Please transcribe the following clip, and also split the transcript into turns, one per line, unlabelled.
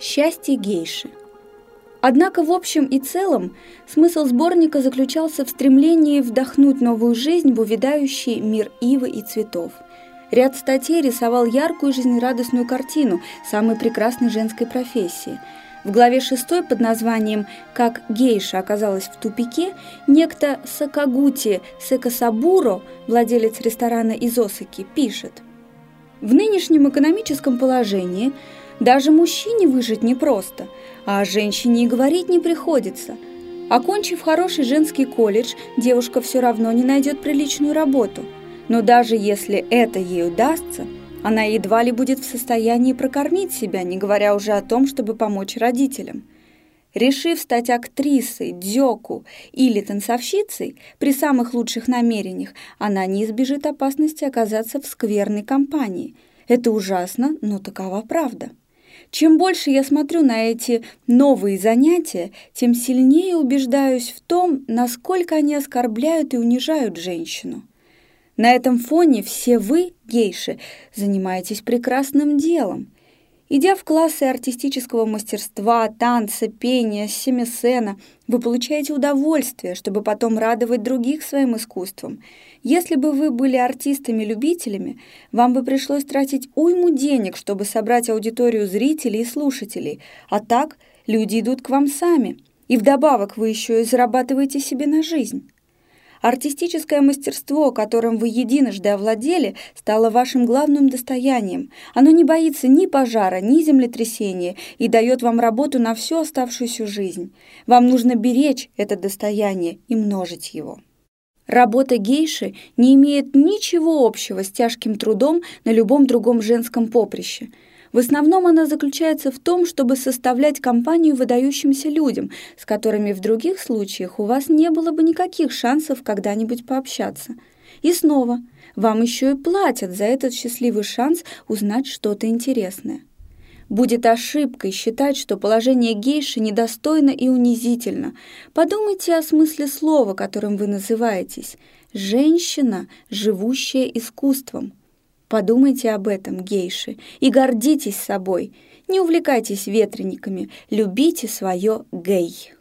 Счастье гейши. Однако в общем и целом смысл сборника заключался в стремлении вдохнуть новую жизнь в увядающий мир ивы и цветов. Ряд статей рисовал яркую жизнерадостную картину самой прекрасной женской профессии. В главе 6 под названием «Как гейша оказалась в тупике» некто Сакагути Секасабуро, владелец ресторана из Осаки, пишет «В нынешнем экономическом положении – даже мужчине выжить непросто, а женщине и говорить не приходится. Окончив хороший женский колледж, девушка все равно не найдет приличную работу. Но даже если это ей удастся, она едва ли будет в состоянии прокормить себя, не говоря уже о том, чтобы помочь родителям. Решив стать актрисой, дзёку или танцовщицей, при самых лучших намерениях, она не избежит опасности оказаться в скверной компании. Это ужасно, но такова правда. Чем больше я смотрю на эти новые занятия, тем сильнее убеждаюсь в том, насколько они оскорбляют и унижают женщину. На этом фоне все вы, гейши, занимаетесь прекрасным делом. Идя в классы артистического мастерства, танца, пения, семисена, вы получаете удовольствие, чтобы потом радовать других своим искусством. Если бы вы были артистами-любителями, вам бы пришлось тратить уйму денег, чтобы собрать аудиторию зрителей и слушателей, а так люди идут к вам сами, и вдобавок вы еще и зарабатываете себе на жизнь. Артистическое мастерство, которым вы единожды овладели, стало вашим главным достоянием. Оно не боится ни пожара, ни землетрясения и дает вам работу на всю оставшуюся жизнь. Вам нужно беречь это достояние и множить его. Работа гейши не имеет ничего общего с тяжким трудом на любом другом женском поприще – в основном она заключается в том, чтобы составлять компанию выдающимся людям, с которыми в других случаях у вас не было бы никаких шансов когда-нибудь пообщаться. И снова, вам еще и платят за этот счастливый шанс узнать что-то интересное. Будет ошибкой считать, что положение гейши недостойно и унизительно. Подумайте о смысле слова, которым вы называетесь. «Женщина, живущая искусством». Подумайте об этом, гейши, и гордитесь собой. Не увлекайтесь ветрениками, любите свое гей.